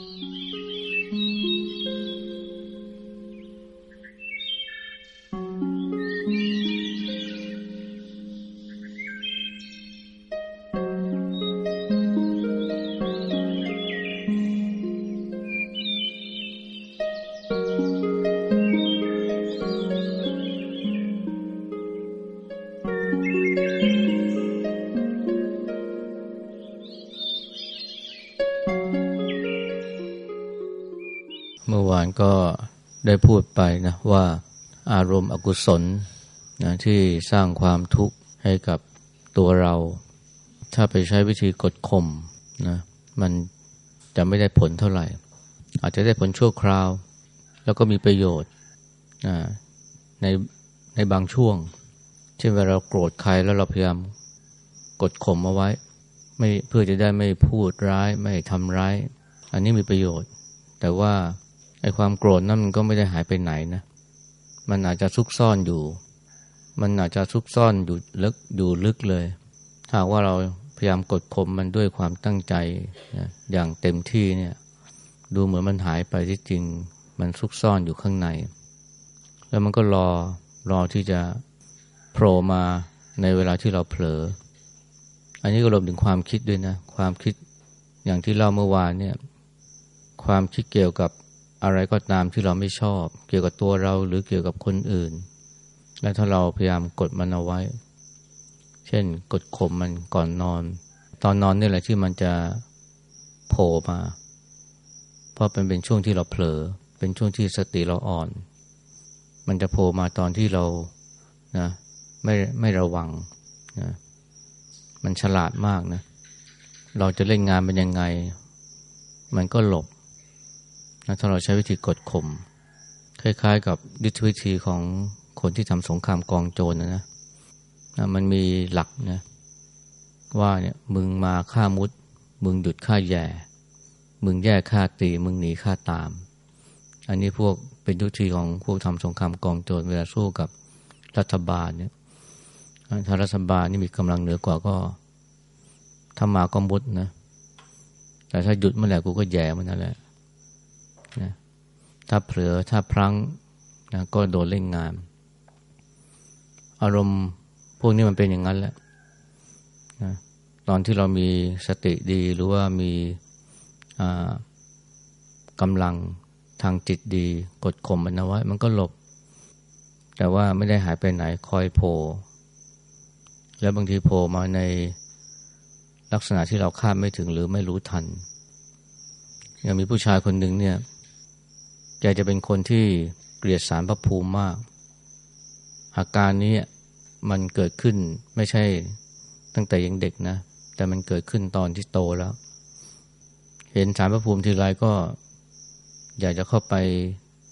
Mm-hmm. ก็ได้พูดไปนะว่าอารมณ์อกุศลนะที่สร้างความทุกข์ให้กับตัวเรา ถ้าไปใช้วิธีกดข่มนะมันจะไม่ได้ผลเท่าไหร่ อาจจะได้ผลชั่วคราว แล้วก็มีประโยชน์นะในในบางช่วง เช่นเวลาเราโกรธใครแล้วเราพยายามกดข่มเอาไว้ไม่เพื่อจะได้ไม่พูดร้ายไม่ทำร้าย อันนี้มีประโยชน์ แต่ว่า ไอ้ความโกรธนั่นมันก็ไม่ได้หายไปไหนนะ มันอาจจะซุกซ่อนอยู่ มันอาจจะซุกซ่อนอยู่ลึกอยู่ลึกเลยถ้าว่าเราพยายามกดข่มมันด้วยความตั้งใจนะอย่างเต็มที่เนี่ย ดูเหมือนมันหายไปที่จริง มันซุกซ่อนอยู่ข้างใน แล้วมันก็รอรอที่จะโผล่มาในเวลาที่เราเผลอ อันนี้ก็รวมถึงความคิดด้วยนะ ความคิดอย่างที่เล่าเมื่อวานเนี่ย ความคิดเกี่ยวกับ อะไรก็ตามที่เราไม่ชอบ เกี่ยวกับตัวเราหรือเกี่ยวกับคนอื่น และถ้าเราพยายามกดมันเอาไว้ เช่น กดข่มมันก่อนนอน ตอนนอนนี่แหละที่มันจะโผล่มา เพราะเป็นเป็นช่วงที่เราเผลอ เป็นช่วงที่สติเราอ่อน มันจะโผล่มาตอนที่เรานะไม่ไม่ระวังนะมันฉลาดมากนะ เราจะเล่นงานเป็นยังไง มันก็หลบ ถ้าเราใช้วิธีกดข่มคล้ายๆ กับยุทธวิธีของคนที่ทำสงครามกองโจรนะนะนะมันมีหลักนะว่าเนี่ยมึงมาฆ่ามุด มึงหยุดฆ่าแย่ มึงแย่ฆ่าตี มึงหนีฆ่าตาม อันนี้พวกเป็นยุทธวิธีของพวกทำสงครามกองโจรเวลาสู้กับรัฐบาลเนี่ยถ้ารัฐบาลนี่มีกำลังเหนือกว่าก็ถ้ามาก็มุดนะ แต่ถ้าหยุดเมื่อไหร่กูก็แย่มันนั่นแหละ ถ้าเผลอถ้าพลั้งนะก็โดนเล่นงาน อารมณ์พวกนี้มันเป็นอย่างนั้นแหละนะตอนที่เรามีสติดีหรือว่ามีกำลังทางจิตดี กดข่มมันเอาไว้ มันก็หลบ แต่ว่าไม่ได้หายไปไหนคอยโผล่แล้วบางทีโผล่มาในลักษณะที่เราคาดไม่ถึงหรือไม่รู้ทัน อย่างมีผู้ชายคนหนึ่งเนี่ย แกจะเป็นคนที่เกลียดสารพระภูมิมาก อาการนี้มันเกิดขึ้นไม่ใช่ตั้งแต่ยังเด็กนะ แต่มันเกิดขึ้นตอนที่โตแล้ว เห็นสารพระภูมิทีไรก็ อยากจะเข้าไป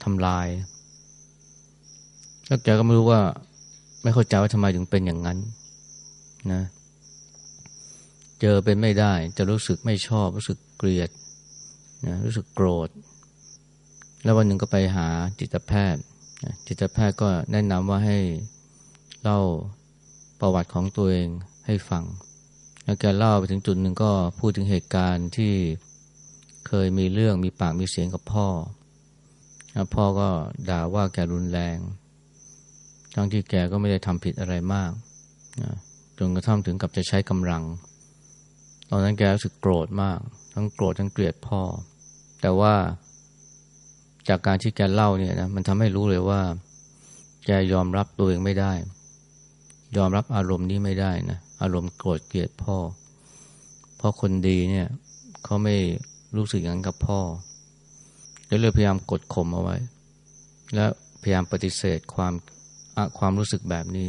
ทำลายแล้วแกก็ไม่รู้ว่า ไม่เข้าใจว่าทำไมถึงเป็นอย่างนั้นนะ เจอเป็นไม่ได้ จะรู้สึกไม่ชอบ รู้สึกเกลียดนะรู้สึกโกรธ แล้ววันหนึ่งก็ไปหาจิตแพทย์ จิตแพทย์ก็แนะนำว่าให้เล่าประวัติของตัวเองให้ฟัง แล้วแกเล่าไปถึงจุดหนึ่งก็พูดถึงเหตุการณ์ที่เคยมีเรื่องมีปากมีเสียงกับพ่อ พ่อก็ด่าว่าแกรุนแรง ทั้งที่แกก็ไม่ได้ทำผิดอะไรมากจนกระทั่งถึงกับจะใช้กำลัง ตอนนั้นแกรู้สึกโกรธมาก ทั้งโกรธทั้งเกลียดพ่อ แต่ว่า จากการที่แกเล่าเนี่ยนะมันทำให้รู้เลยว่า แกยอมรับตัวเองไม่ได้ ยอมรับอารมณ์นี้ไม่ได้นะอารมณ์โกรธเกลียดพ่อ เพราะคนดีเนี่ยเขาไม่รู้สึกอย่างนั้นกับพ่อเลยพยายามกดข่มเอาไว้ และพยายามปฏิเสธความความรู้สึกแบบนี้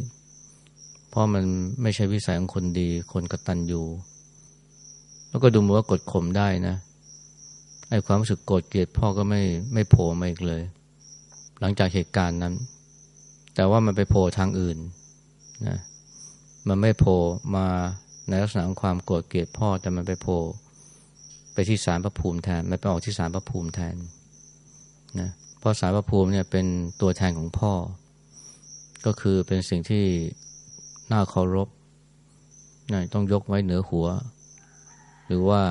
เพราะมันไม่ใช่วิสัยของคนดี คนกตัญญูแล้วก็ดูเหมือนว่ากดข่มได้นะ ไอ้ความรู้สึกโกรธเกลียดพ่อก็ไม่ไม่โผล่มาอีกเลย หลังจากเหตุการณ์นั้น แต่ว่ามันไปโผล่ทางอื่นนะมันไม่โผล่มาในลักษณะของความโกรธเกลียดพ่อแต่มันไปโผล่ไปที่สารพระภูมิแทนไม่ไปออกที่สารพระภูมิแทนนะเพราะสารพระภูมิเนี่ยเป็นตัวแทนของพ่อ ก็คือเป็นสิ่งที่น่าเคารพนะต้องยกไว้เหนือหัว หรือว่า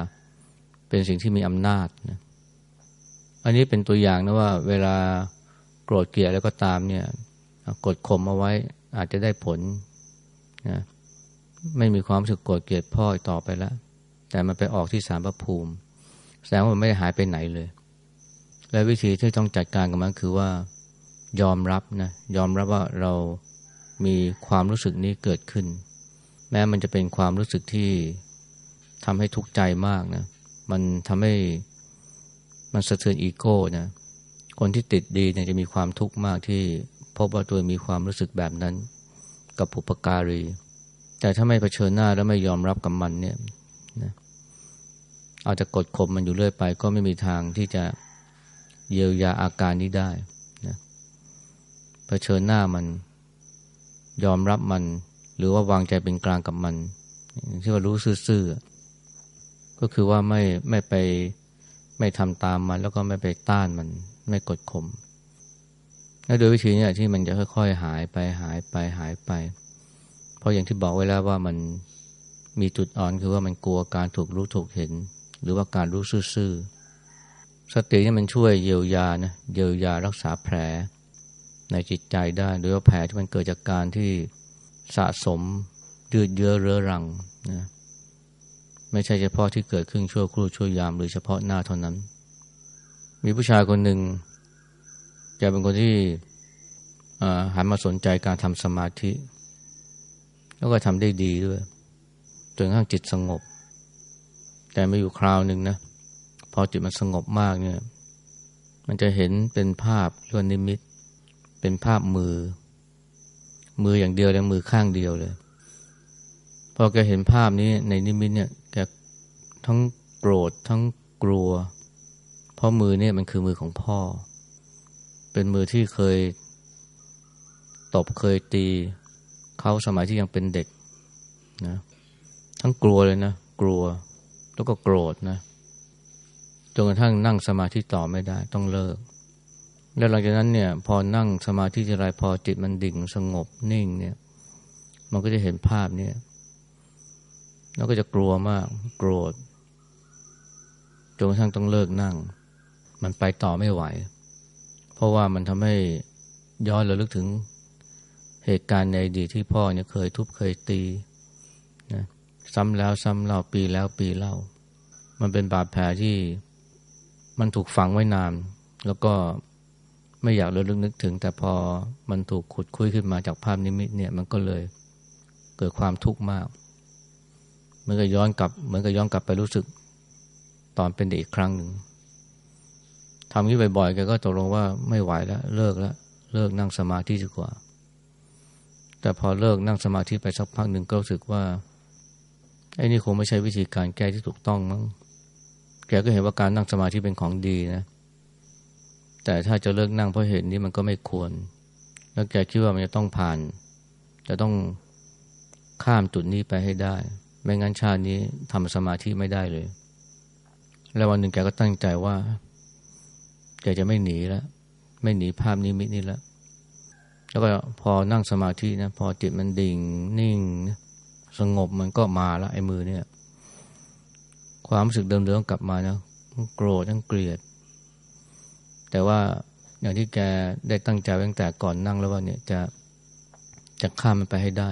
เป็นสิ่งที่มีอำนาจนะอันนี้เป็นตัวอย่างนะว่าเวลาโกรธเกลียดแล้วก็ตามเนี่ยกดข่มเอาไว้อาจจะได้ผลนะไม่มีความรู้สึกโกรธเกลียดพ่อต่อไปแล้ว แต่มันไปออกที่สารพระภูมิ แสดงว่ามันไม่ได้หายไปไหนเลย และวิธีที่ต้องจัดการกับมันคือว่ายอมรับนะยอมรับว่าเรามีความรู้สึกนี้เกิดขึ้น แม้มันจะเป็นความรู้สึกที่ทำให้ทุกข์ใจมากนะ มันทำให้มันสะเทือนอีโก้นะคนที่ติดดีเนี่ยจะมีความทุกข์มากที่พบว่าตัวมีความรู้สึกแบบนั้น กับปุปการี แต่ถ้าไม่เผชิญหน้าแล้วไม่ยอมรับกับมันเนี่ยนะเอาจะกดข่มมันอยู่เรื่อยไป ก็ไม่มีทางที่จะเยียวยาอาการนี้ได้นะเผชิญหน้ามัน ยอมรับมัน หรือว่าวางใจเป็นกลางกับมันที่ว่ารู้ซื่อๆ ก็คือว่าไม่ไม่ไปไม่ทำตามมัน แล้วก็ไม่ไปต้านมันไม่กดข่มและโดยวิธีนี้ที่มันจะค่อยๆ หายไปหายไปหายไป เพราะอย่างที่บอกไว้แล้วว่ามันมีจุดอ่อนคือว่ามันกลัวการถูกรู้ถูกเห็น หรือว่าการรู้ซื่อๆสตินี่มันช่วยเยียวยานะเยียวยารักษาแผล ในจิตใจได้โดยว่าแผลที่มันเกิดจากการที่สะสมยืดเยื้อเรื้อรังนะ ไม่ใช่เฉพาะที่เกิดขึ้นชั่วครู่ชั่วยามหรือเฉพาะหน้าเท่านั้น มีผู้ชายคนหนึ่งแกเป็นคนที่หันมาสนใจการทำสมาธิ แล้วก็ทำได้ดีด้วยจนกระทั่งจิตสงบ แต่ไม่อยู่คราวหนึ่งนะ พอจิตมันสงบมากเนี่ย มันจะเห็นเป็นภาพเรื่องนิมิต เป็นภาพมือ มืออย่างเดียวเลยมือข้างเดียวเลย พอแกเห็นภาพนี้ในนิมิตเนี่ย ทั้งโกรธทั้งกลัว เพราะมือเนี่ยมันคือมือของพ่อ เป็นมือที่เคยตบเคยตีเขาสมัยที่ยังเป็นเด็กนะทั้งกลัวเลยนะ กลัว แล้วก็โกรธนะจนกระทั่งนั่งสมาธิต่อไม่ได้ ต้องเลิก แล้วหลังจากนั้นเนี่ย พอนั่งสมาธิทีไรพอจิตมันดิ่งสงบนิ่งเนี่ย มันก็จะเห็นภาพเนี่ยแล้วก็จะกลัวมาก โกรธ จนกระทั่งต้องเลิกนั่ง มันไปต่อไม่ไหว เพราะว่ามันทำให้ย้อนระลึกถึงเหตุการณ์ในอดีตที่พ่อเนี่ยเคยทุบเคยตีนะซ้ำแล้วซ้ำเล่าปีแล้วปีเล่า มันเป็นบาดแผลที่มันถูกฝังไว้นาน แล้วก็ไม่อยากระลึกนึกถึง แต่พอมันถูกขุดคุยขึ้นมาจากภาพนิมิตเนี่ยมันก็เลยเกิดความทุกข์มากเหมือนกับย้อนกลับ เหมือนกับย้อนกลับไปรู้สึก ตอนเป็นเด็กอีกครั้งหนึ่งทำนี้บ่อยๆแกก็ตกลงว่าไม่ไหวแล้ว เลิกแล้ว เลิกนั่งสมาธิดีกว่า แต่พอเลิกนั่งสมาธิไปสักพักหนึ่งก็รู้สึกว่าไอ้นี่คงไม่ใช่วิธีการแก้ที่ถูกต้องมั้งแกก็เห็นว่าการนั่งสมาธิเป็นของดีนะ แต่ถ้าจะเลิกนั่งเพราะเหตุนี้มันก็ไม่ควร แล้วแกคิดว่ามันจะต้องผ่าน จะต้องข้ามจุดนี้ไปให้ได้ ไม่งั้นชาตินี้ทำสมาธิไม่ได้เลย แล้ววันหนึ่งแกก็ตั้งใจว่าแกจะไม่หนีแล้ว ไม่หนีภาพนิมิตนี้แล้วแล้วก็พอนั่งสมาธินะพอจิตมันดิ่งนิ่งสงบมันก็มาแล้วไอ้มือเนี่ย ความรู้สึกเดิมๆกลับมานะโกรธทั้งเกลียด แต่ว่าอย่างที่แกได้ตั้งใจตั้งแต่ก่อนนั่งแล้วว่าเนี่ยจะจะข้ามมันไปให้ได้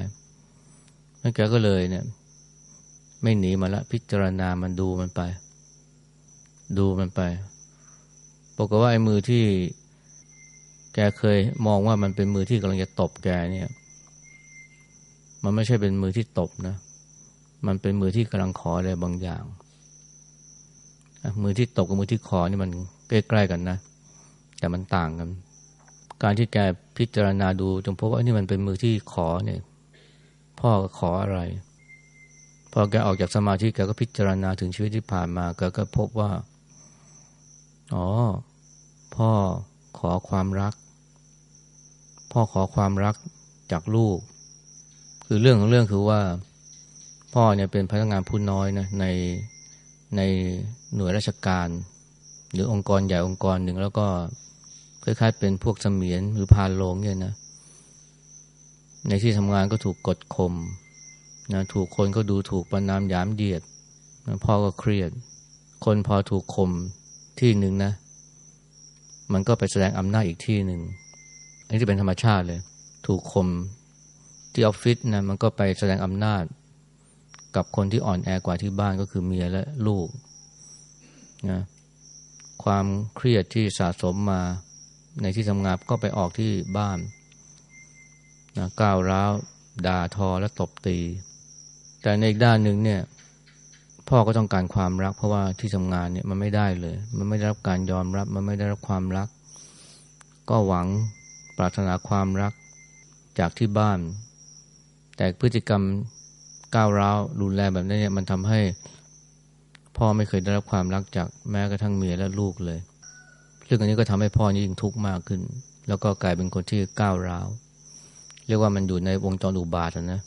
แล้วแกก็เลยเนี่ย ไม่หนีมาละพิจารณามันดูมันไป ดูมันไปบอกว่าไอ้มือที่แกเคยมองว่ามันเป็นมือที่กำลังจะตบแกเนี่ย มันไม่ใช่เป็นมือที่ตบนะ มันเป็นมือที่กำลังขออะไรบางอย่างมือที่ตบกับมือที่ขอนี่มันใกล้ๆกันนะ แต่มันต่างกัน การที่แกพิจารณาดูจงพบว่านี่มันเป็นมือที่ขอเนี่ย พ่อขออะไร พอแกออกจากสมาธิแกก็พิจารณาถึงชีวิตที่ผ่านมาแกก็พบว่า อ๋อ พ่อขอความรัก พ่อขอความรักจากลูก คือเรื่องของเรื่องคือว่า พ่อเนี่ยเป็นพนักงานผู้น้อยนะในในหน่วยราชการ หรือองค์กรใหญ่องค์กรหนึ่งแล้วก็คล้ายๆเป็นพวกเสมียนหรือพานโลงเนี่ยนะ ในที่ทำงานก็ถูกกดข่มนะถูกคนก็ดูถูกประนามยามเดียดนะพ่อก็เครียด คนพอถูกข่ม ที่หนึ่งนะ มันก็ไปแสดงอำนาจอีกที่หนึ่งอันนี้เป็นธรรมชาติเลย ถูกคมที่ออฟฟิศนะมันก็ไปแสดงอำนาจกับคนที่อ่อนแอกว่าที่บ้านก็คือเมียและลูกนะความเครียดที่สะสมมาในที่ทำงานก็ไปออกที่บ้านนะก้าวร้าวด่าทอและตบตี แต่ในอีกด้านหนึ่งเนี่ย พ่อก็ต้องการความรัก เพราะว่าที่ทำงานเนี่ยมันไม่ได้เลย มันไม่ได้รับการยอมรับ มันไม่ได้รับความรัก ก็หวังปรารถนาความรักจากที่บ้าน แต่พฤติกรรมก้าวร้าวรุนแรงแบบนี้เนี่ยมันทำให้พ่อไม่เคยได้รับความรักจากแม้กระทั่งเมียและลูกเลย ซึ่งอันนี้ก็ทำให้พ่อยิ่งทุกข์มากขึ้น แล้วก็กลายเป็นคนที่ก้าวร้าว เรียกว่ามันอยู่ในวงจรอุบาทนะ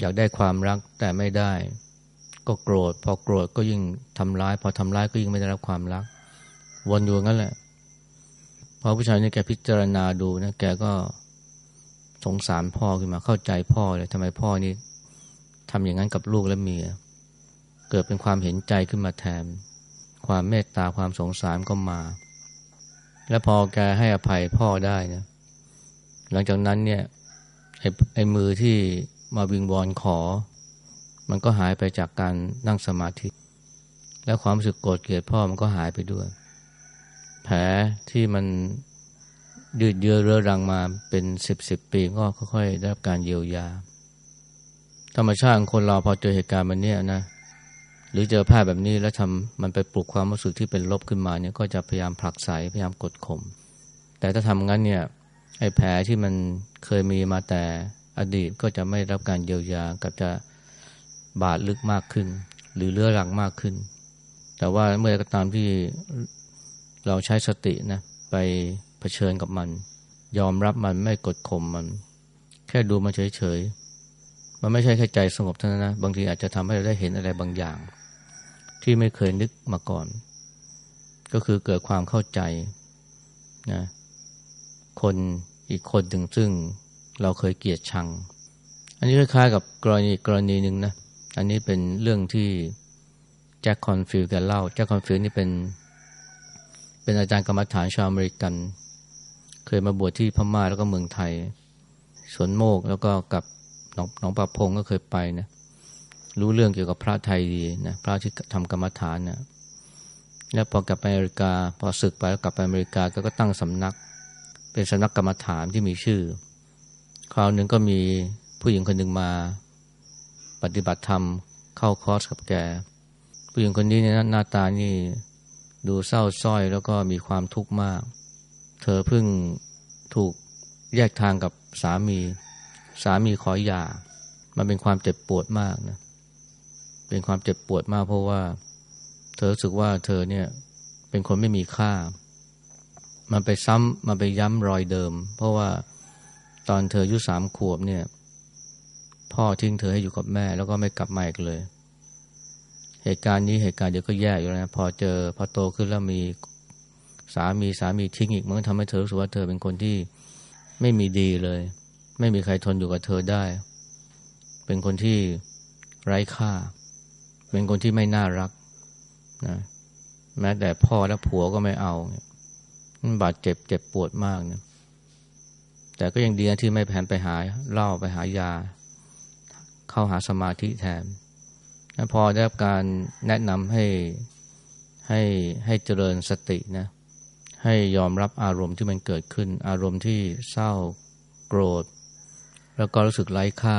อยากได้ความรักแต่ไม่ได้ ก็โกรธ พอโกรธก็ยิ่งทำร้าย พอทำร้ายก็ยิ่งไม่ได้รับความรัก วนอยู่งั้นแหละพอผู้ชายนี่แกพิจารณาดูนะแกก็สงสารพ่อขึ้นมาเข้าใจพ่อเลยทำไมพ่อนี่ทำอย่างนั้นกับลูกและเมีย เกิดเป็นความเห็นใจขึ้นมาแทน ความเมตตาความสงสารก็มา แล้วพอแกให้อภัยพ่อได้นะหลังจากนั้นเนี่ยไอ้ไอ้มือที่มาวิงวอนขอ มันก็หายไปจากการนั่งสมาธิ แล้วความรู้สึกโกรธเกลียดพ่อมันก็หายไปด้วย แผลที่มันยืดเยื้อเรื้อรังมาเป็นสิบสิบปีก็ค่อยๆได้รับการเยียวยา ธรรมชาติของคนเราพอเจอเหตุการณ์มันเนี่ยนะหรือเจอภาพแบบนี้แล้วทำมันไปปลุกความรู้สึกที่เป็นลบขึ้นมาเนี่ยก็จะพยายามผลักไสพยายามกดข่มแต่ถ้าทำงั้นเนี่ยไอ้แผลที่มันเคยมีมาแต่อดีตก็จะไม่รับการเยียวยากับจะ บาดลึกมากขึ้น หรือเลื้อรังมากขึ้น แต่ว่าเมื่อก็ตามที่เราใช้สตินะไปเผชิญกับมัน ยอมรับมันไม่กดข่มมัน แค่ดูมันเฉยๆ มันไม่ใช่แค่ใจสงบเท่านั้นนะบางทีอาจจะทำให้เราได้เห็นอะไรบางอย่าง ที่ไม่เคยนึกมาก่อน ก็คือเกิดความเข้าใจนะคนอีกคนหนึ่งซึ่งเราเคยเกลียดชัง อันนี้คล้ายๆกับกรณีกรณีหนึ่งนะ อันนี้เป็นเรื่องที่ Jack Kornfield แกเล่า Jack Kornfield นี่เป็น เป็นอาจารย์กรรมฐานชาวอเมริกัน เคยมาบวชที่พม่าแล้วก็เมืองไทย สวนโมกแล้วก็กับหนองหนองป่าพงก็เคยไปนะรู้เรื่องเกี่ยวกับพระไทยดีนะพระที่ทำกรรมฐานนะแล้วพอกลับไปอเมริกา พอศึกไปแล้วกลับไปอเมริกาก็ก็ตั้งสำนัก เป็นสำนักกรรมฐานที่มีชื่อ คราวหนึ่งก็มีผู้หญิงคนหนึ่งมา ปฏิบัติธรรมเข้าคอร์สกับแกผู้หญิงคนนี้เนี่ยหน้าตานี่ดูเศร้าส้อยแล้วก็มีความทุกข์มาก เธอเพิ่งถูกแยกทางกับสามี สามีขอหย่า มันเป็นความเจ็บปวดมากนะ เป็นความเจ็บปวดมากเพราะว่า เธอรู้สึกว่าเธอเนี่ยเป็นคนไม่มีค่า มันไปซ้ำมันไปย้ำรอยเดิม เพราะว่าตอนเธออายุสามขวบเนี่ย พ่อทิ้งเธอให้อยู่กับแม่ แล้วก็ไม่กลับมาอีกเลย เหตุการณ์นี้เหตุการณ์เดียวก็แย่อยู่แล้วนะพอเจอพอโตขึ้นแล้วมีสามีสามีทิ้งอีกมันก็ทำให้เธอรู้สึกว่าเธอเป็นคนที่ไม่มีดีเลย ไม่มีใครทนอยู่กับเธอได้ เป็นคนที่ไร้ค่า เป็นคนที่ไม่น่ารักนะแม้แต่พ่อและผัวก็ไม่เอามันบาดเจ็บเจ็บปวดมากนะแต่ก็ยังดีนะที่ไม่แผนไปหาเหล้าไปหายา เข้าหาสมาธิแทนพอได้รับการแนะนำให้ให้ให้เจริญสตินะให้ยอมรับอารมณ์ที่มันเกิดขึ้น อารมณ์ที่เศร้าโกรธ แล้วก็รู้สึกไร้ค่า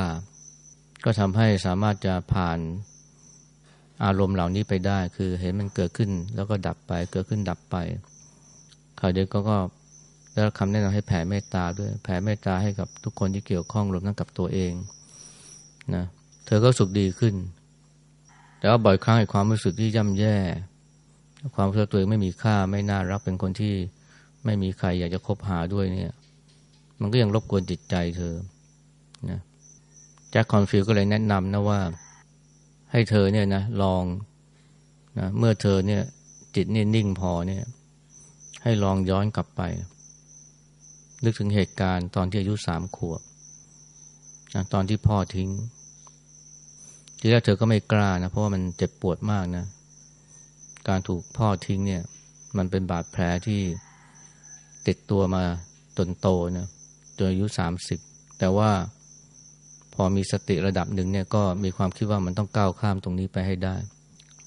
ก็ทำให้สามารถจะผ่านอารมณ์เหล่านี้ไปได้ คือเห็นมันเกิดขึ้นแล้วก็ดับไป เกิดขึ้นดับไปคราวเดียวก็ก็ได้รับคำแนะนำให้แผ่เมตตาด้วยแผ่เมตตาให้กับทุกคนที่เกี่ยวข้องรวมทั้งกับตัวเอง นะเธอก็สุขดีขึ้น แต่ว่าบ่อยครั้งไอ้ความรู้สึกที่ย่ำแย่ ความรู้สึกตัวเองไม่มีค่าไม่น่ารักเป็นคนที่ไม่มีใครอยากจะคบหาด้วยเนี่ย มันก็ยังรบกวนจิตใจเธอนะแจ็คคอนฟิลก็เลยแนะนำนะว่า ให้เธอเนี่ยนะลองนะเมื่อเธอเนี่ย จิตนี่นิ่งพอเนี่ย ให้ลองย้อนกลับไป นึกถึงเหตุการณ์ตอนที่อายุสามขวบ นะตอนที่พ่อทิ้ง ทีแรกเธอก็ไม่กล้านะ เพราะว่ามันเจ็บปวดมากนะ การถูกพ่อทิ้งเนี่ย มันเป็นบาดแผลที่ติดตัวมาจนโตนะจนอายุสามสิบแต่ว่าพอมีสติระดับหนึ่งเนี่ยก็มีความคิดว่ามันต้องก้าวข้ามตรงนี้ไปให้ได้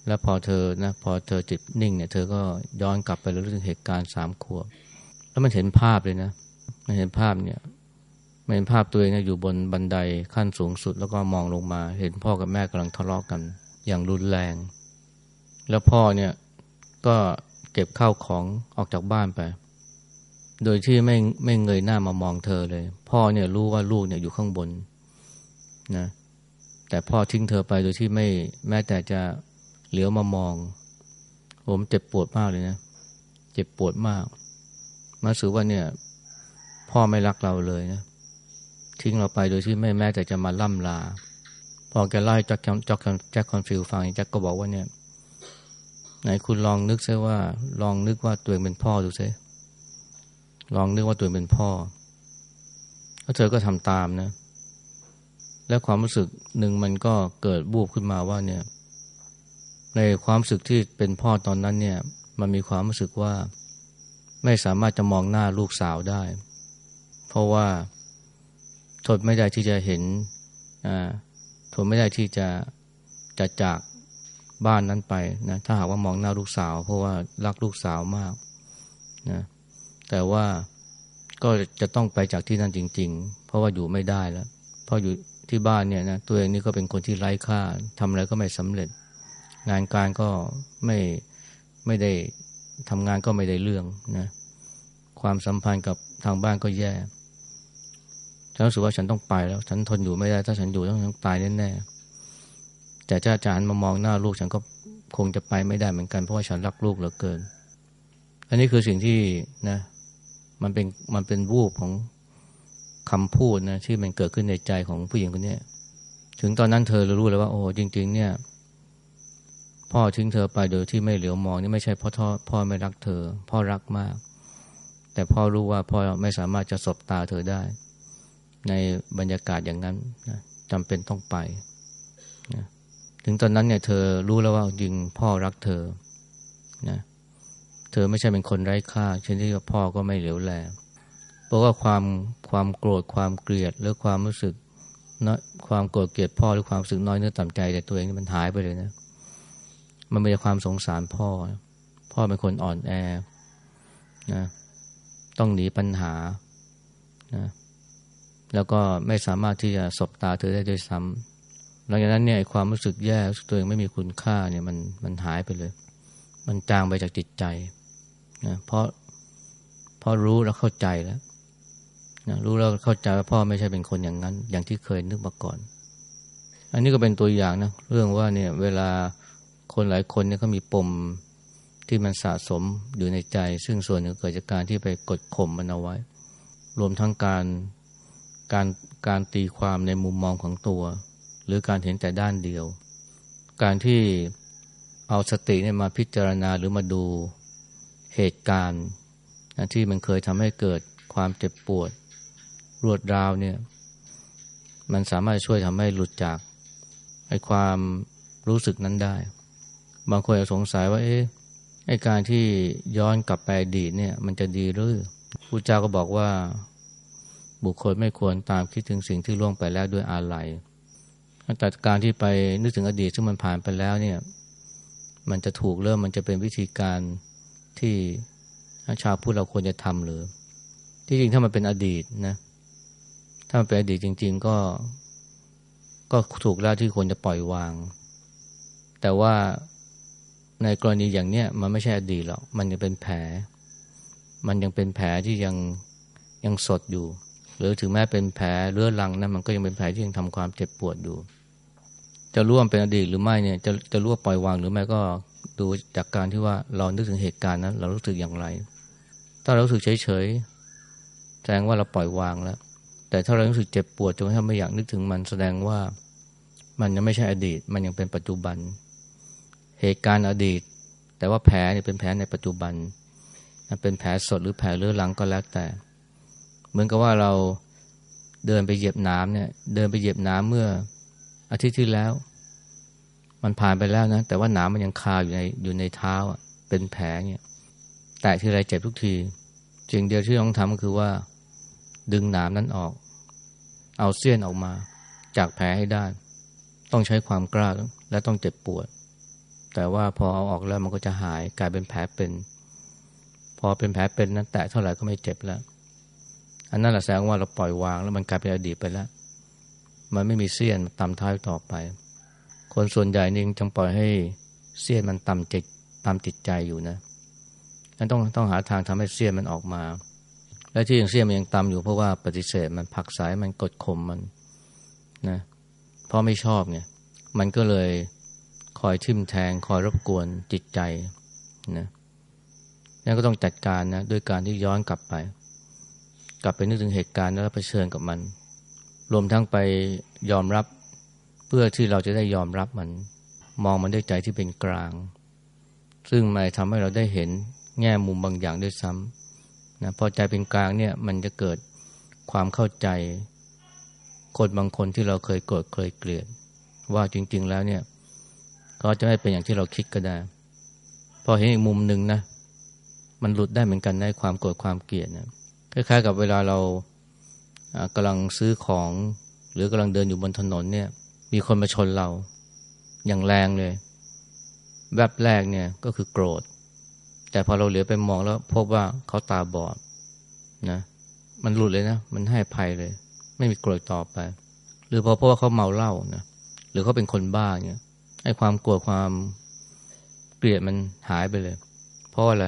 แล้วพอเธอนะพอเธอจิตนิ่งเนี่ยเธอก็ย้อนกลับไปเรื่องเหตุการณ์สามขวบ แล้วมันเห็นภาพเลยนะ มันเห็นภาพเนี่ย เห็นภาพตัวเองอยู่บนบันไดขั้นสูงสุดแล้วก็มองลงมา เห็นพ่อกับแม่กำลังทะเลาะกกันอย่างรุนแรง แล้วพ่อเนี่ยก็เก็บข้าวของออกจากบ้านไป โดยที่ไม่ไม่เงยหน้ามามองเธอเลย พ่อเนี่ยรู้ว่าลูกเนี่ยอยู่ข้างบนนะแต่พ่อทิ้งเธอไปโดยที่ไม่แม้แต่จะเหลียวมามอง ผมเจ็บปวดมากเลยนะ เจ็บปวดมากรู้สึกว่าเนี่ย พ่อไม่รักเราเลยนะ ทิ้งเราไปโดยที่ไม่แม้แต่จะมาล่ำลา พอแกเล่า Jack Jack Jack Kornfield ฟังแจ็คก็บอกว่าเนี่ยไหนคุณลองนึกซิว่า ลองนึกว่าตัวเองเป็นพ่อดูซิลองนึกว่าตัวเองเป็นพ่อแล้วเธอก็ทำตามนะ และความรู้สึกหนึ่งมันก็เกิดวูบขึ้นมาว่าเนี่ย ในความรู้สึกที่เป็นพ่อตอนนั้นเนี่ย มันมีความรู้สึกว่า ไม่สามารถจะมองหน้าลูกสาวได้ เพราะว่า ทนไม่ได้ที่จะเห็นทนไม่ได้ที่จะจะจากบ้านนั้นไปนะถ้าหากว่ามองหน้าลูกสาว เพราะว่ารักลูกสาวมากนะแต่ว่าก็จะต้องไปจากที่นั่นจริง ๆ เพราะว่าอยู่ไม่ได้แล้ว เพราะอยู่ที่บ้านเนี่ยนะตัวเองนี่ก็เป็นคนที่ไร้ค่าทำอะไรก็ไม่สำเร็จ งานการก็ไม่ไม่ได้ทำงานก็ไม่ได้เรื่องนะความสัมพันธ์กับทางบ้านก็แย่ ฉันรู้สึกว่าฉันต้องไปแล้ว ฉันทนอยู่ไม่ได้ ถ้าฉันอยู่ต้องตายแน่ๆแต่ถ้าอาจารย์มามองหน้าลูกฉันก็คงจะไปไม่ได้เหมือนกันเพราะว่าฉันรักลูกเหลือเกิน อันนี้คือสิ่งที่นะ มันเป็นมันเป็นวูบของคำพูดนะที่มันเกิดขึ้นในใจของผู้หญิงคนนี้ถึงตอนนั้นเธอรู้แล้วว่า โอ้จริง ๆ เนี่ย พ่อทิ้งเธอไปโดยที่ไม่เหลียวมองนี่ไม่ใช่เพราะพ่อไม่รักเธอ พ่อรักมาก แต่พ่อรู้ว่าพ่อไม่สามารถจะสบตาเธอได้ ในบรรยากาศอย่างนั้นนะจำเป็นต้องไปนะถึงตอนนั้นเนี่ยเธอรู้แล้วว่าจริงพ่อรักเธอนะเธอไม่ใช่เป็นคนไร้ค่าเช่นที่พ่อก็ไม่เหลียวแลเพราะว่าความความโกรธความเกลียดหรือความรู้สึกนะความโกรธเกลียดพ่อหรือความรู้สึกน้อยเนื้อต่ำใจแต่ตัวเองมันหายไปเลยนะ มันม่ใช่ความสงสารพ่อ พ่อเป็นคนอ่อนแอนะต้องหนีปัญหานะ แล้วก็ไม่สามารถที่จะสบตาเธอได้ด้วยซ้ำหลังจากนั้นเนี่ยความรู้สึกแย่ตัวเองไม่มีคุณค่าเนี่ยมันมันหายไปเลย มันจางไปจากจิตใจนะเพราะเพราะรู้แล้วเข้าใจแล้วนะรู้แล้วเข้าใจว่าพ่อไม่ใช่เป็นคนอย่างนั้น อย่างที่เคยนึกมาก่อน อันนี้ก็เป็นตัวอย่างนะเรื่องว่าเนี่ยเวลาคนหลายคนเนี่ยเขามีปมที่มันสะสมอยู่ในใจ ซึ่งส่วนหนึ่งเกิดจากการที่ไปกดข่มมันเอาไว้ รวมทั้งการ การการตีความในมุมมองของตัว หรือการเห็นแต่ด้านเดียว การที่เอาสติเนี่ยมาพิจารณาหรือมาดูเหตุการณ์นะที่มันเคยทำให้เกิดความเจ็บปวด รวดราวเนี่ยมันสามารถช่วยทำให้หลุดจากไอ้ความรู้สึกนั้นได้ บางคนสงสัยว่า เอ๊ะไอ้การที่ย้อนกลับไปอดีตเนี่ย มันจะดีหรือพระเจ้าก็บอกว่า บุคคลไม่ควรตามคิดถึงสิ่งที่ล่วงไปแล้วด้วยอาลัยแต่การที่ไปนึกถึงอดีตซึ่งมันผ่านไปแล้วเนี่ย มันจะถูกเริ่มมันจะเป็นวิธีการที่ชาวพุทธเราควรจะทำหรือ ที่จริงถ้ามันเป็นอดีตนะ ถ้ามันเป็นอดีตจริง ๆ ก็ ก็ถูกแล้วที่ควรจะปล่อยวาง แต่ว่าในกรณีอย่างเนี้ยมันไม่ใช่อดีตหรอก มันยังเป็นแผล มันยังเป็นแผลที่ยังยังสดอยู่ หรือถึงแม้เป็นแผลเรื้อรังนะมันก็ยังเป็นแผลที่ยังทำความเจ็บปวดอยู่ จะร่วมเป็นอดีตหรือไม่เนี่ยจะจะร่วมปล่อยวางหรือไม่ก็ดูจากการที่ว่าเรานึกถึงเหตุการณ์นั้นเรารู้สึกอย่างไร ถ้าเรารู้สึกเฉยเฉยแสดงว่าเราปล่อยวางแล้ว แต่ถ้าเรารู้สึกเจ็บปวดจนกระทั่งไม่อยากนึกถึงมันแสดงว่ามันยังไม่ใช่อดีต มันยังเป็นปัจจุบัน เหตุการณ์อดีต แต่ว่าแผลเนี่ยเป็นแผลในปัจจุบันเป็นแผลสดหรือแผลเรื้อรังก็แล้วแต่ เหมือนกับว่าเราเดินไปเหยียบน้ำเนี่ย เดินไปเหยียบน้ำเมื่ออาทิตย์ที่แล้ว มันผ่านไปแล้วนะ แต่ว่าน้ำมันยังคาอยู่ในอยู่ในเท้าเป็นแผลเนี่ย แตะทีไรเจ็บทุกทีสิ่งเดียวที่ต้องทำก็คือว่า ดึงหนามนั้นออก เอาเสี้ยนออกมา จากแผลให้ได้ ต้องใช้ความกล้าและต้องเจ็บปวด แต่ว่าพอเอาออกแล้วมันก็จะหายกลายเป็นแผลเป็น พอเป็นแผลเป็นนั้นแตะเท่าไหร่ก็ไม่เจ็บแล้ว อันนั้นแหละแสดงว่าเราปล่อยวางแล้วมันกลายเป็นอดีตไปแล้ว มันไม่มีเสี้ยนตำท้ายต่อไป คนส่วนใหญ่นี่จังปล่อยให้เสี้ยนมันตำจิตตามจิตใจอยู่นะนั้นต้องต้องหาทางทำให้เสี้ยนมันออกมา และที่ยังเสี้ยนมันยังตำอยู่เพราะว่าปฏิเสธมันผักสายมันกดข่มมันนะเพราะไม่ชอบไงมันก็เลยคอยทิ่มแทงคอยรบกวนจิตใจนะนั่นก็ต้องจัดการนะด้วยการที่ย้อนกลับไป กลับไปนึกถึงเหตุการณ์แล้วไปเชิญกับมัน รวมทั้งไปยอมรับ เพื่อที่เราจะได้ยอมรับมัน มองมันด้วยใจที่เป็นกลาง ซึ่งมันทำให้เราได้เห็นแง่มุมบางอย่างด้วยซ้ำนะพอใจเป็นกลางเนี่ยมันจะเกิดความเข้าใจ คนบางคนที่เราเคยโกรธเคยเกลียด ว่าจริง ๆ แล้วเนี่ยเขาจะไม่เป็นอย่างที่เราคิดก็ได้ พอเห็นอีกมุมหนึ่งนะ มันหลุดได้เหมือนกันในความโกรธความเกลียดนะ คล้ายๆกับเวลาเรากำลังซื้อของ หรือกำลังเดินอยู่บนถนนเนี่ย มีคนมาชนเราอย่างแรงเลย แวบแรกเนี่ยก็คือโกรธ แต่พอเราเหลือไปมองแล้วพบว่าเขาตาบอดนะมันหลุดเลยนะ มันให้ภัยเลย ไม่มีโกรธต่อไป หรือพอเพราะว่าเขาเมาเหล้านะหรือเขาเป็นคนบ้าเนี่ยให้ความกลัวความเกลียดมันหายไปเลย เพราะอะไร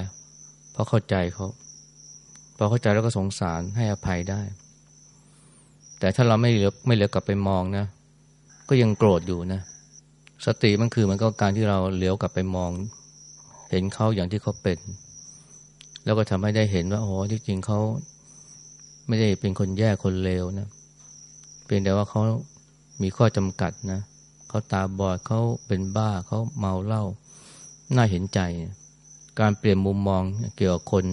เพราะเข้าใจเขา พอเข้าใจแล้วก็สงสารให้อภัยได้ แต่ถ้าเราไม่เหลือไม่เหลือกลับไปมองนะ ก็ยังโกรธอยู่นะ สติมันคือมันก็การที่เราเหลียวกลับไปมอง เห็นเขาอย่างที่เขาเป็น แล้วก็ทำให้ได้เห็นว่าโอ้ที่จริงเขาไม่ได้เป็นคนแย่คนเลวนะเพียงแต่ว่าเขามีข้อจำกัดนะเขาตาบอดเขาเป็นบ้าเขาเมาเหล้าน่าเห็นใจ การเปลี่ยนมุมมองเกี่ยวกับคน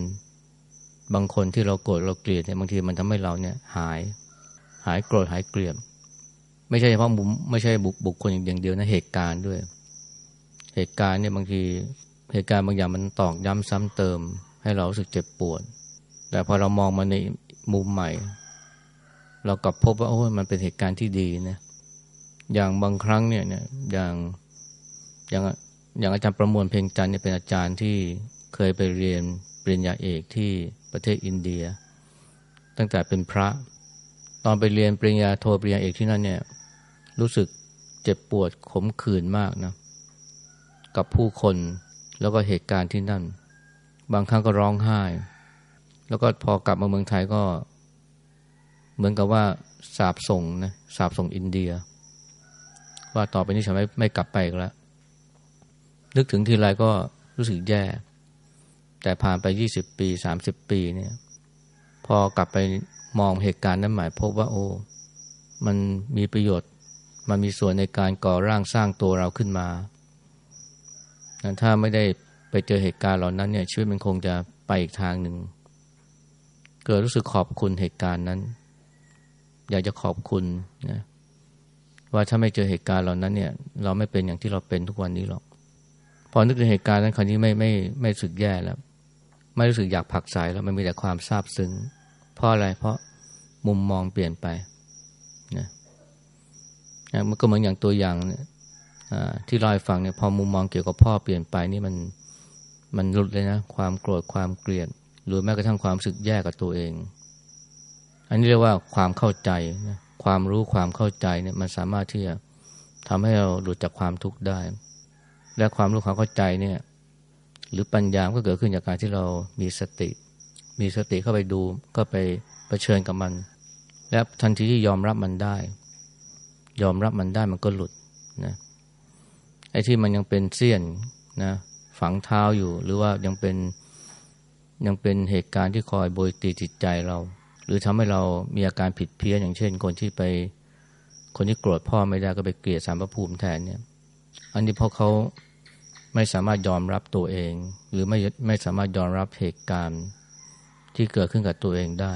บางคนที่เราโกรธเราเกลียดเนี่ยบางทีมันทำให้เราเนี่ยหาย หายโกรธหายเกลียด ไม่ใช่เฉพาะมุมไม่ใช่บุคบุคคลอย่างเดียวนะเหตุการณ์ด้วย เหตุการณ์เนี่ยบางทีเหตุการณ์บางอย่างมันตอกย้ำซ้ำเติม ให้เรารู้สึกเจ็บปวด แต่พอเรามองมาในมุมใหม่ เรากลับพบว่าโอ้มันเป็นเหตุการณ์ที่ดีนะอย่างบางครั้งเนี่ยเนี่ยอย่างอย่างอย่างอาจารย์ประมวลเพ่งจันเนี่ยเป็นอาจารย์ที่เคยไปเรียน ปริญญาเอกที่ประเทศอินเดีย ตั้งแต่เป็นพระ ตอนไปเรียนปริญญาโทปริญญาเอกที่นั่นเนี่ยรู้สึกเจ็บปวดขมขื่นมากนะกับผู้คนแล้วก็เหตุการณ์ที่นั่น บางครั้งก็ร้องไห้ แล้วก็พอกลับมาเมืองไทยก็ เหมือนกับว่าสาบส่งนะสาบส่งอินเดีย ว่าต่อไปนี้ฉันไม่ไม่กลับไปอีกแล้ว นึกถึงทีไรก็รู้สึกแย่ แต่ผ่านไปยี่สิบปีสามสิบปีเนี่ย พอกลับไปมองเหตุการณ์นั้นหมายพบว่า โอ้มันมีประโยชน์ มันมีส่วนในการก่อร่างสร้างตัวเราขึ้นมาถ้าไม่ได้ไปเจอเหตุการณ์เหล่านั้นเนี่ยชีวิตมันคงจะไปอีกทางหนึ่ง เกิดรู้สึกขอบคุณเหตุการณ์นั้น อยากจะขอบคุณนะว่าถ้าไม่เจอเหตุการณ์เหล่านั้นเนี่ย เราไม่เป็นอย่างที่เราเป็นทุกวันนี้หรอก พอนึกถึงเหตุการณ์นั้นคราวนี้ไม่ไม่ไม่สึกแย่แล้ว ไม่รู้สึกอยากผักสายแล้วมันมีแต่ความซาบซึ้ง เพราะอะไรเพราะมุมมองเปลี่ยนไปนะมันก็เหมือนอย่างตัวอย่างที่ลอยฟังเนี่ยพอมุมมองเกี่ยวกับพ่อเปลี่ยนไปนี่มันมันหลุดเลยนะ ความโกรธความเกลียด หรือแม้กระทั่งความสึกแย่กับตัวเอง อันนี้เรียกว่าความเข้าใจนะความรู้ความเข้าใจเนี่ยมันสามารถที่จะทำให้เราหลุดจากความทุกข์ได้ และความรู้ความเข้าใจเนี่ย หรือปัญญาก็เกิดขึ้นจากการที่เรามีสติ มีสติเข้าไปดูก็ไปไปเชิญกับมัน และทันทีที่ยอมรับมันได้ ยอมรับมันได้มันก็หลุดนะไอ้ที่มันยังเป็นเสี้ยนนะฝังเท้าอยู่หรือว่ายังเป็นยังเป็นเหตุการณ์ที่คอยโบยตีจิตใจเรา หรือทำให้เรามีอาการผิดเพี้ยนอย่างเช่น คนที่ไป คนที่โกรธพ่อไม่ได้ก็ไปเกลียดสารพระภูมิแทนเนี่ย อันนี้เพราะเขา ไม่สามารถยอมรับตัวเอง หรือไม่ไม่สามารถยอมรับเหตุการณ์ที่เกิดขึ้นกับตัวเองได้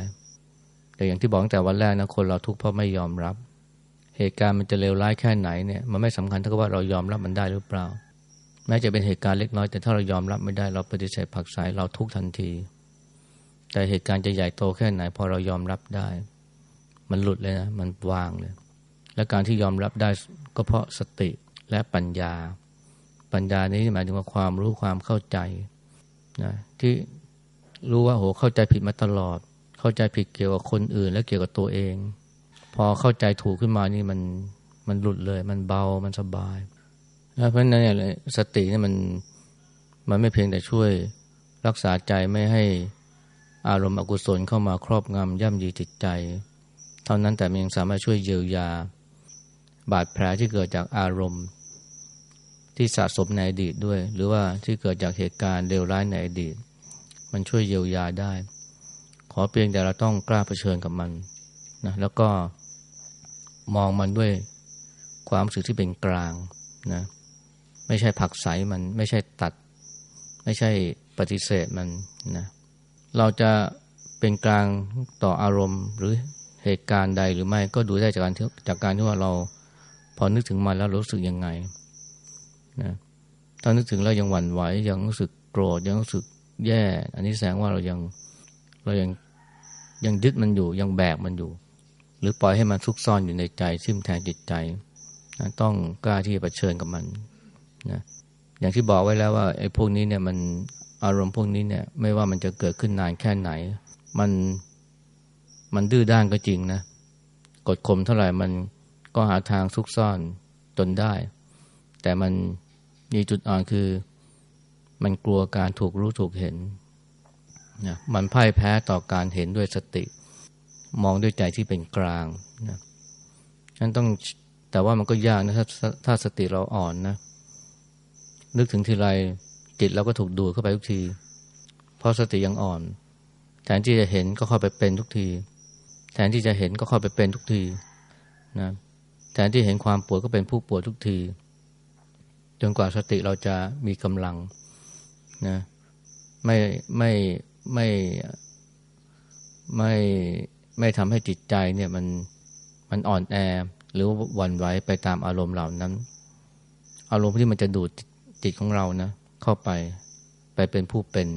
แต่อย่างที่บอกตั้งแต่วันแรกนะคนเราทุกข์เพราะไม่ยอมรับ เหตุการณ์มันจะเลวร้ายแค่ไหนเนี่ยมันไม่สำคัญเท่ากับว่าเรายอมรับมันได้หรือเปล่า แม้จะเป็นเหตุการณ์เล็กน้อยแต่ถ้าเรายอมรับไม่ได้เราปฏิเสธผักสายเราทุกทันที แต่เหตุการณ์จะใหญ่โตแค่ไหน พอเรายอมรับได้ มันหลุดเลยนะมันวางเลย และการที่ยอมรับได้ก็เพราะสติและปัญญา ปัญญานี้หมายถึงว่าความรู้ความเข้าใจนะที่รู้ว่าโหเข้าใจผิดมาตลอด เข้าใจผิดเกี่ยวกับคนอื่น และเกี่ยวกับตัวเอง พอเข้าใจถูกขึ้นมานี่มันมันหลุดเลย มันเบามันสบายเพราะฉะนั้นเนี่ยสติเนี่ยมันมันไม่เพียงแต่ช่วยรักษาใจไม่ให้อารมณ์อกุศลเข้ามาครอบงำย่ำยีจิตใจ เท่านั้นแต่มันยังสามารถช่วยเยียวยา บาดแผลที่เกิดจากอารมณ์ ที่สะสมในอดีตด้วย หรือว่าที่เกิดจากเหตุการณ์เลวร้ายในอดีต มันช่วยเยียวยาได้ ขอเพียงแต่เราต้องกล้าเผชิญกับมันนะแล้วก็มองมันด้วยความรู้สึกที่เป็นกลางนะไม่ใช่ผักใสมันไม่ใช่ตัด ไม่ใช่ปฏิเสธมันนะเราจะเป็นกลางต่ออารมณ์หรือเหตุการณ์ใดหรือไม่ก็ดูได้จากการจากการที่ว่าเราพอนึกถึงมันแล้วรู้สึกยังไง นะถ้านึกถึงแล้วยังหวั่นไหวยังรู้สึกโกรธยังรู้สึกแย่ อันนี้แสดงว่าเรายังเรายังยังยึดมันอยู่ยังแบกมันอยู่ หรือปล่อยให้มันซุกซ่อนอยู่ในใจซิมแทงจิตใจนะต้องกล้าที่จะเผชิญกับมันนะอย่างที่บอกไว้แล้วว่าไอ้พวกนี้เนี่ยมันอารมณ์พวกนี้เนี่ย ไม่ว่ามันจะเกิดขึ้นนานแค่ไหน มันมันดื้อด้านก็จริงนะกดข่มเท่าไหร่มันก็หาทางซุกซ่อนจนได้ แต่มัน มีจุดอ่อนคือ มันกลัวการถูกรู้ถูกเห็นนะมันพ่ายแพ้ต่อการเห็นด้วยสติ มองด้วยใจที่เป็นกลางนะฉันต้องแต่ว่ามันก็ยากนะถ้าถ้าสติเราอ่อนนะ นึกถึงทีไรจิตเราก็ถูกดูดเข้าไปทุกที เพราะสติยังอ่อน แทนที่จะเห็นก็เข้าไปเป็นทุกที แทนที่จะเห็นก็เข้าไปเป็นทุกทีนะแทนที่เห็นความปวดก็เป็นผู้ปวดทุกที จนกว่าสติเราจะมีกำลังนะไม่ไม่ไม่ไม่ไม่ทำให้จิตใจเนี่ยมันมันอ่อนแอหรือวันไหวไปตามอารมณ์เหล่านั้น อารมณ์ที่มันจะดูดจิตของเรานะ เข้าไปไปเป็นผู้เป็น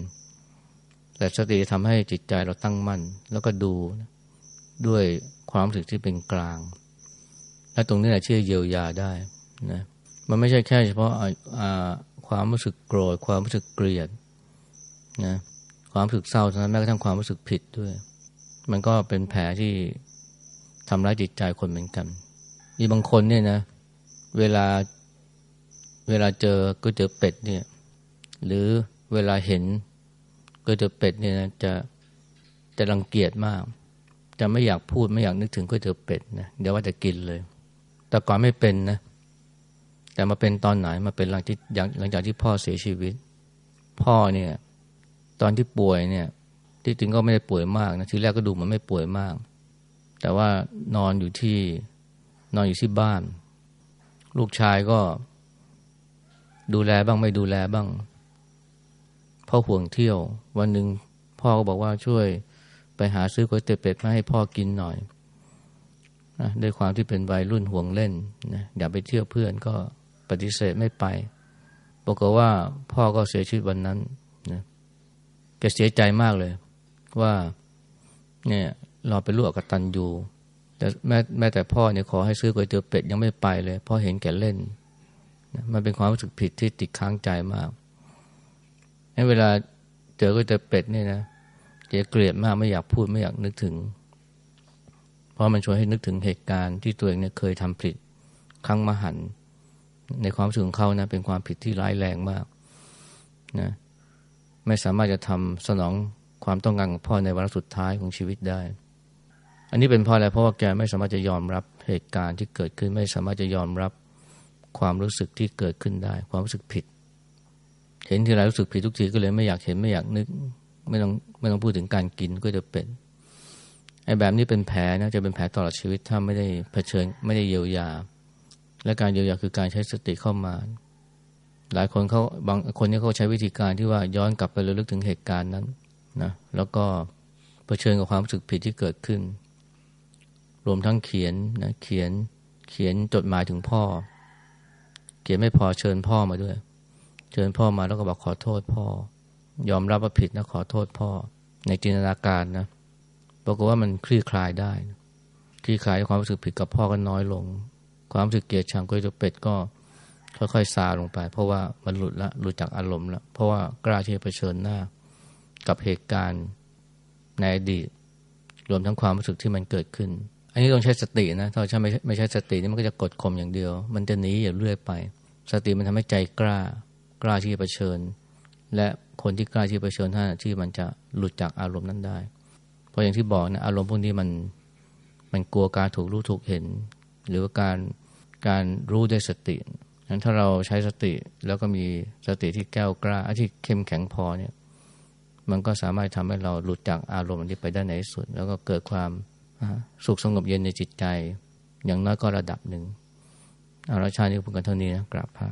แต่สติทำให้จิตใจเราตั้งมั่น แล้วก็ดูด้วยความรู้สึกที่เป็นกลาง และตรงนี้แหละชื่อเยียวยาได้นะ มันไม่ใช่แค่เฉพาะความรู้สึกโกรธความรู้สึกเกลียดนะความรู้สึกเศร้าเท่านั้นแม้กระทั่งความรู้สึกผิดด้วย มันก็เป็นแผลที่ทำร้ายจิตใจคนเหมือนกัน มีบางคนเนี่ยนะ เวลาเวลาเจอก็เจอเป็ดเนี่ย หรือเวลาเห็นก็เจอเป็ดเนี่ยนะจะจะรังเกียจมาก จะไม่อยากพูดไม่อยากนึกถึงก็เจอเป็ดนะเดี๋ยวว่าจะกินเลย แต่ก่อนไม่เป็นนะ แต่มาเป็นตอนไหนมาเป็นหลังที่หลังจากที่พ่อเสียชีวิต พ่อเนี่ยตอนที่ป่วยเนี่ย ที่จริงก็ไม่ได้ป่วยมากนะทีแรกก็ดูมันไม่ป่วยมาก แต่ว่านอนอยู่ที่นอนอยู่ที่บ้าน ลูกชายก็ ดูแลบ้างไม่ดูแลบ้างพ่อห่วงเที่ยว วันหนึ่งพ่อก็บอกว่าช่วยไปหาซื้อก๋วยเตี๋ยวเป็ดมาให้พ่อกินหน่อยนะด้วยความที่เป็นวัยรุ่นห่วงเล่นนะอยากไปเที่ยวเพื่อนก็ ปฏิเสธไม่ไปบอกว่าพ่อก็เสียชีวิตวันนั้นนะแกเสียใจมากเลย ว่าเนี่ยเราเป็นลูกกตันอยู่แต่แม้แม้แต่พ่อเนี่ยขอให้ซื้อก๋วยเตี๋ยวเป็ดยังไม่ไปเลยพ่อเห็นแกเล่นมันเป็นความรู้สึกผิดที่ติดค้างใจมากให้เวลาเจอก็จะเตี๋ยวเป็ดเนี่ยนะจะเกลียดมากไม่อยากพูดไม่อยากนึกถึง เพราะมันชวนให้นึกถึงเหตุการณ์ที่ตัวเองเนี่ยเคยทำผิดครั้งมหัน ในความรู้สึกของเขานะเป็นความผิดที่ร้ายแรงมากนะไม่สามารถจะทำสนองความต้องการของพ่อในวาระสุดท้ายของชีวิตได้ อันนี้เป็นเพราะอะไรเพราะว่าแกไม่สามารถจะยอมรับเหตุการณ์ที่เกิดขึ้น ไม่สามารถจะยอมรับความรู้สึกที่เกิดขึ้นได้ ความรู้สึกผิด เห็นทีไรรู้สึกผิดทุกทีก็เลยไม่อยากเห็นไม่อยากนึก ไม่ต้องไม่ต้องพูดถึงการกินก็จะเป็นไอ้แบบนี้เป็นแผลนะจะเป็นแผลตลอดชีวิตถ้าไม่ได้เผชิญไม่ได้เยียวยา และการเยียวยาคือการใช้สติเข้ามา หลายคนเขาบางคนนี่เขาใช้วิธีการที่ว่าย้อนกลับไประลึกถึงเหตุการณ์นั้นนะแล้วก็เผชิญกับความรู้สึกผิดที่เกิดขึ้น รวมทั้งเขียนนะเขียนเขียนจดหมายถึงพ่อ เขียนไม่พอเชิญพ่อมาด้วย เชิญพ่อมาแล้วก็บอกขอโทษพ่อ ยอมรับว่าผิดนะขอโทษพ่อ ในจินตนาการนะปรากฏว่ามันคลี่คลายได้คลี่คลายความรู้สึกผิดกับพ่อก็น้อยลง ความรู้สึกเกลียดชังกุ้ยตัวเป็ดก็ค่อยๆซาลงไป เพราะว่ามันหลุดละหลุดจากอารมณ์ละเพราะว่ากล้าที่จะเผชิญหน้า กับเหตุการณ์ในอดีตรวมทั้งความรู้สึกที่มันเกิดขึ้น อันนี้ต้องใช้สตินะถ้าใช้ไม่ไม่ใช้สตินี่มันก็จะกดข่มอย่างเดียว มันจะหนีอยู่เรื่อยไป สติมันทำให้ใจกล้า กล้าที่จะเผชิญ และคนที่กล้าที่จะเผชิญท่านที่มันจะหลุดจากอารมณ์นั้นได้ เพราะอย่างที่บอกนะอารมณ์พวกนี้มันมันกลัวการถูกรู้ถูกเห็น หรือว่าการ การรู้ด้วยสตินั้นถ้าเราใช้สติแล้วก็มีสติที่แก้วกล้าที่เข้มแข็งพอเนี่ย มันก็สามารถทำให้เราหลุดจากอารมณ์นี้ไปได้ในที่สุด แล้วก็เกิดความสุขสงบเย็นในจิตใจ อย่างน้อยก็ระดับหนึ่งอาราชานี่พูดกันเท่านี้นะกราบพระ